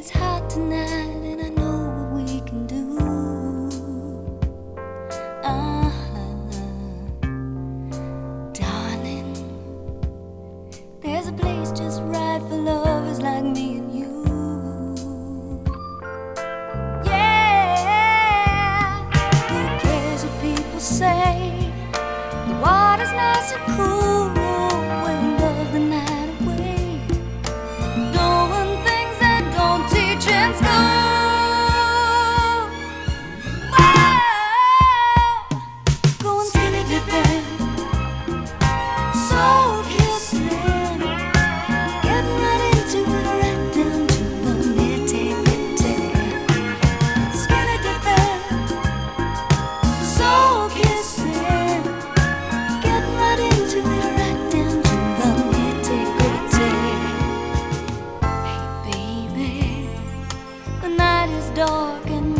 it's hot tonight, and I know what we can do. Uh -huh. Darling, there's a place just right for lovers like me and you. Yeah, who cares what people say? The water's nice and cool. Let's go. dark and